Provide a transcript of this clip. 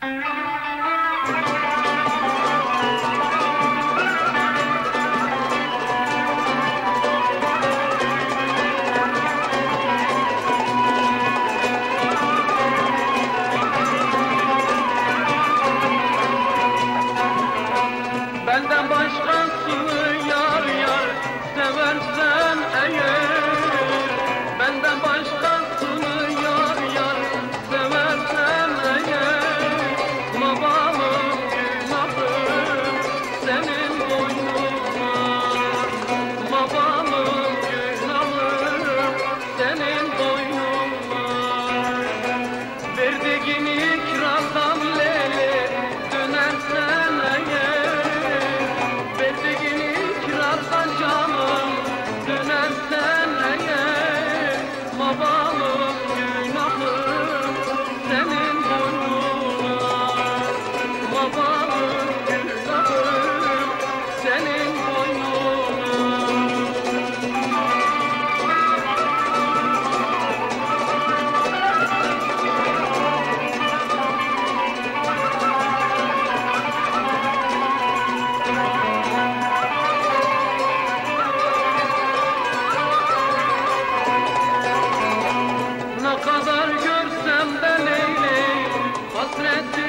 Uh-huh. Senin kadar görsem ben eyleyim. Hasretim